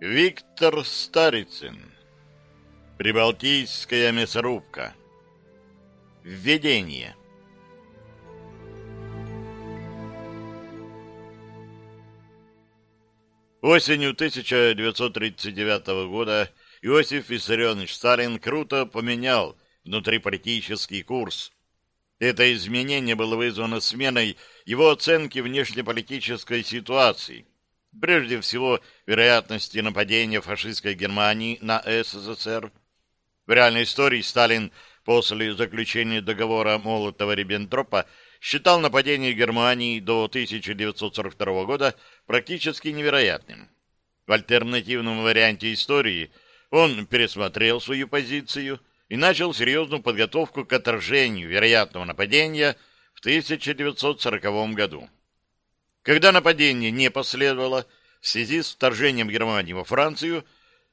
Виктор Старицын. Прибалтийская мясорубка. Введение. Осенью 1939 года Иосиф Виссарионович Сталин круто поменял внутриполитический курс. Это изменение было вызвано сменой его оценки внешнеполитической ситуации – Прежде всего, вероятности нападения фашистской Германии на СССР. В реальной истории Сталин после заключения договора Молотова-Риббентропа считал нападение Германии до 1942 года практически невероятным. В альтернативном варианте истории он пересмотрел свою позицию и начал серьезную подготовку к отражению вероятного нападения в 1940 году. Когда нападение не последовало в связи с вторжением Германии во Францию,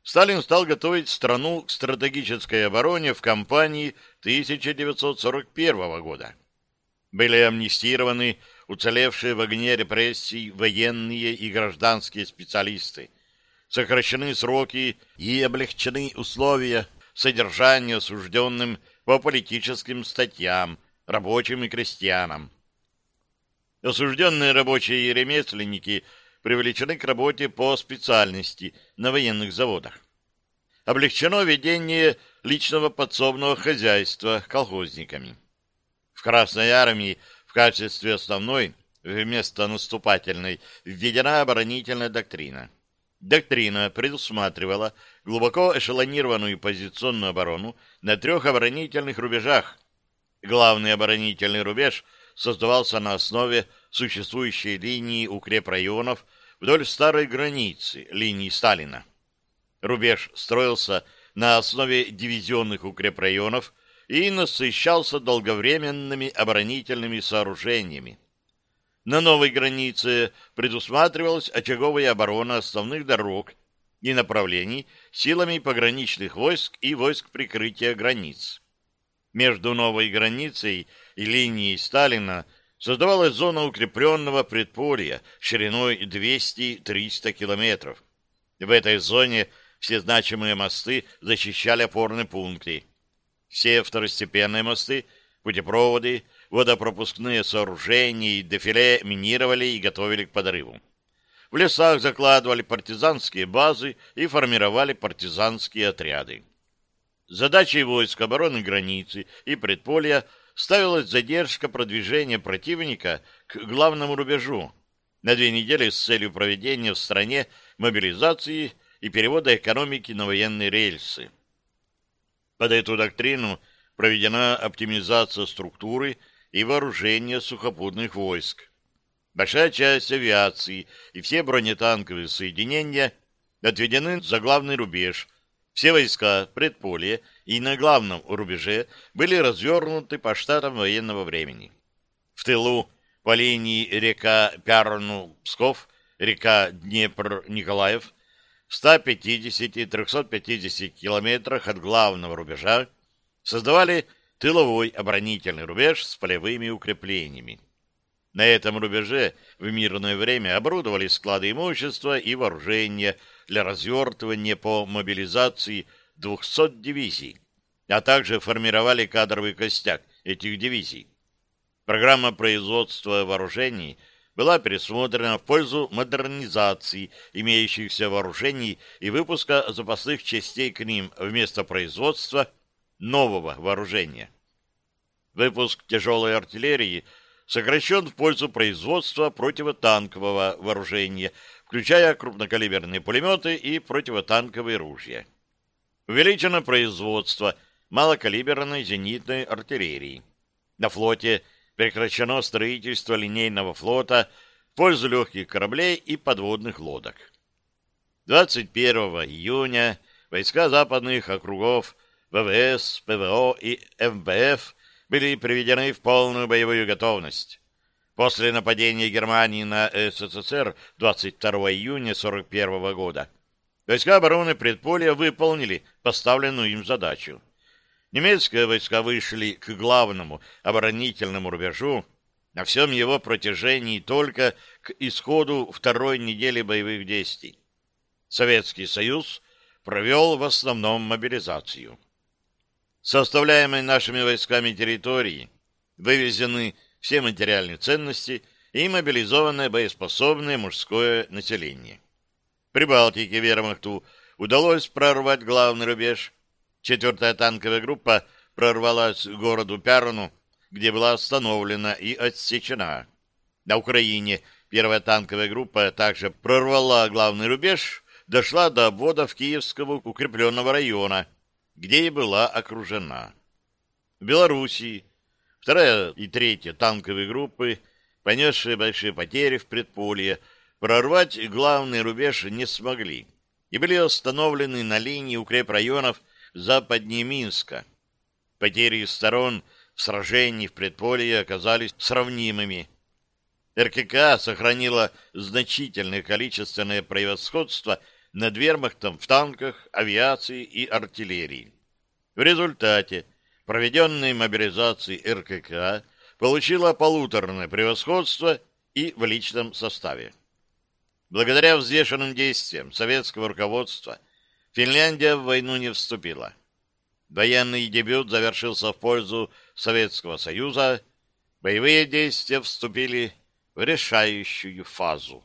Сталин стал готовить страну к стратегической обороне в кампании 1941 года. Были амнистированы уцелевшие в огне репрессий военные и гражданские специалисты. Сокращены сроки и облегчены условия содержания осужденным по политическим статьям, рабочим и крестьянам. Осужденные рабочие и ремесленники привлечены к работе по специальности на военных заводах. Облегчено ведение личного подсобного хозяйства колхозниками. В Красной армии в качестве основной вместо наступательной введена оборонительная доктрина. Доктрина предусматривала глубоко эшелонированную позиционную оборону на трех оборонительных рубежах. Главный оборонительный рубеж – создавался на основе существующей линии укрепрайонов вдоль старой границы линии Сталина. Рубеж строился на основе дивизионных укрепрайонов и насыщался долговременными оборонительными сооружениями. На новой границе предусматривалась очаговая оборона основных дорог и направлений силами пограничных войск и войск прикрытия границ. Между новой границей и и линии Сталина создавалась зона укрепленного предполья шириной 200-300 километров. В этой зоне все значимые мосты защищали опорные пункты. Все второстепенные мосты, путепроводы, водопропускные сооружения и дефиле минировали и готовили к подрыву. В лесах закладывали партизанские базы и формировали партизанские отряды. Задачей войск обороны границы и предполья – ставилась задержка продвижения противника к главному рубежу на две недели с целью проведения в стране мобилизации и перевода экономики на военные рельсы. Под эту доктрину проведена оптимизация структуры и вооружения сухопутных войск. Большая часть авиации и все бронетанковые соединения отведены за главный рубеж – все войска в предполе и на главном рубеже были развернуты по штатам военного времени. В тылу по линии река Пярну-Псков, река Днепр-Николаев, в 150-350 километрах от главного рубежа создавали тыловой оборонительный рубеж с полевыми укреплениями. На этом рубеже в мирное время оборудовали склады имущества и вооружения для развертывания по мобилизации 200 дивизий, а также формировали кадровый костяк этих дивизий. Программа производства вооружений была пересмотрена в пользу модернизации имеющихся вооружений и выпуска запасных частей к ним вместо производства нового вооружения. Выпуск тяжелой артиллерии – сокращен в пользу производства противотанкового вооружения, включая крупнокалиберные пулеметы и противотанковые ружья. Увеличено производство малокалиберной зенитной артиллерии. На флоте прекращено строительство линейного флота в пользу легких кораблей и подводных лодок. 21 июня войска западных округов ВВС, ПВО и МВФ были приведены в полную боевую готовность. После нападения Германии на СССР 22 июня 1941 года войска обороны предполя выполнили поставленную им задачу. Немецкие войска вышли к главному оборонительному рубежу на всем его протяжении только к исходу второй недели боевых действий. Советский Союз провел в основном мобилизацию составляемой нашими войсками территории, вывезены все материальные ценности и мобилизованное боеспособное мужское население. При Балтике вермахту удалось прорвать главный рубеж. Четвертая танковая группа прорвалась к городу Пярну, где была остановлена и отсечена. На Украине первая танковая группа также прорвала главный рубеж, дошла до обвода в Киевского укрепленного района – где и была окружена. Белоруссии вторая и третья танковые группы, понесшие большие потери в предполье, прорвать главный рубеж не смогли и были остановлены на линии укрепрайонов западнее Минска. Потери сторон в сражении в предполье оказались сравнимыми. РКК сохранила значительное количественное превосходство – над вермахтом в танках, авиации и артиллерии. В результате проведенной мобилизации РКК получила полуторное превосходство и в личном составе. Благодаря взвешенным действиям советского руководства Финляндия в войну не вступила. Военный дебют завершился в пользу Советского Союза. Боевые действия вступили в решающую фазу.